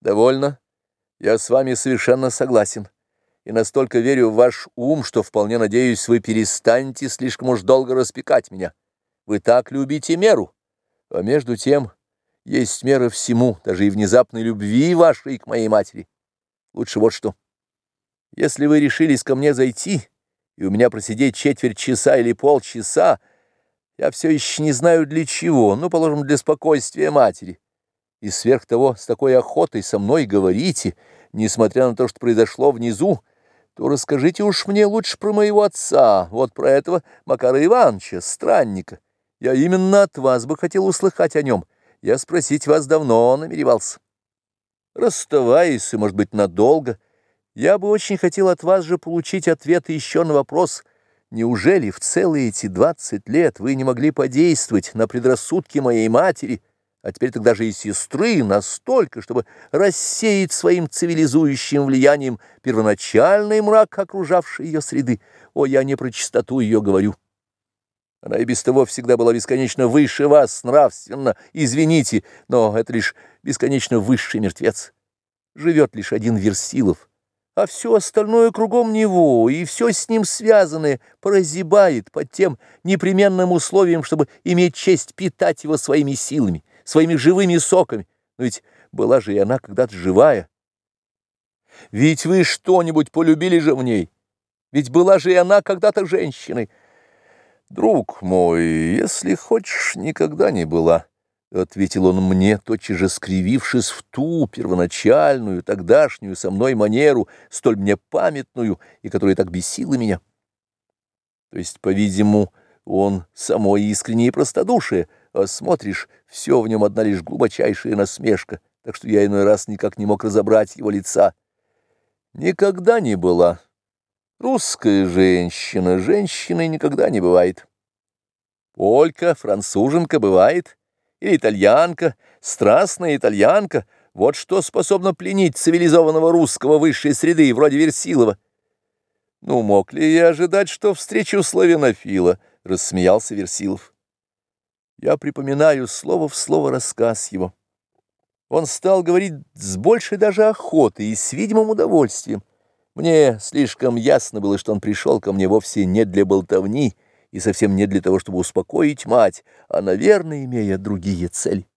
Довольно. Я с вами совершенно согласен. И настолько верю в ваш ум, что вполне надеюсь, вы перестанете слишком уж долго распекать меня. Вы так любите меру. А между тем есть мера всему, даже и внезапной любви вашей к моей матери. Лучше вот что. Если вы решились ко мне зайти, и у меня просидеть четверть часа или полчаса, я все еще не знаю для чего, ну, положим, для спокойствия матери. И сверх того, с такой охотой со мной говорите, несмотря на то, что произошло внизу, то расскажите уж мне лучше про моего отца, вот про этого Макара Ивановича, странника. Я именно от вас бы хотел услыхать о нем. Я спросить вас давно намеревался. Расставаясь, и, может быть, надолго, я бы очень хотел от вас же получить ответ еще на вопрос, неужели в целые эти двадцать лет вы не могли подействовать на предрассудки моей матери, а теперь тогда же и сестры, настолько, чтобы рассеять своим цивилизующим влиянием первоначальный мрак, окружавший ее среды. О, я не про чистоту ее говорю. Она и без того всегда была бесконечно выше вас, нравственно, извините, но это лишь бесконечно высший мертвец. Живет лишь один Версилов, а все остальное кругом него, и все с ним связанное прозябает под тем непременным условием, чтобы иметь честь питать его своими силами, своими живыми соками. Но ведь была же и она когда-то живая. Ведь вы что-нибудь полюбили же в ней, ведь была же и она когда-то женщиной. «Друг мой, если хочешь, никогда не была», — ответил он мне, тотчас же скривившись в ту первоначальную, тогдашнюю со мной манеру, столь мне памятную и которая так бесила меня. То есть, по-видимому, он само искреннее простодушие, а смотришь, все в нем одна лишь глубочайшая насмешка, так что я иной раз никак не мог разобрать его лица. Никогда не была. Русская женщина, женщиной никогда не бывает. Полька, француженка бывает, или итальянка, страстная итальянка, вот что способно пленить цивилизованного русского высшей среды, вроде Версилова. Ну, мог ли я ожидать, что встречу славянофила, рассмеялся Версилов. Я припоминаю слово в слово рассказ его. Он стал говорить с большей даже охотой и с видимым удовольствием. Мне слишком ясно было, что он пришел ко мне вовсе не для болтовни и совсем не для того, чтобы успокоить мать, а, наверное, имея другие цели.